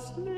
was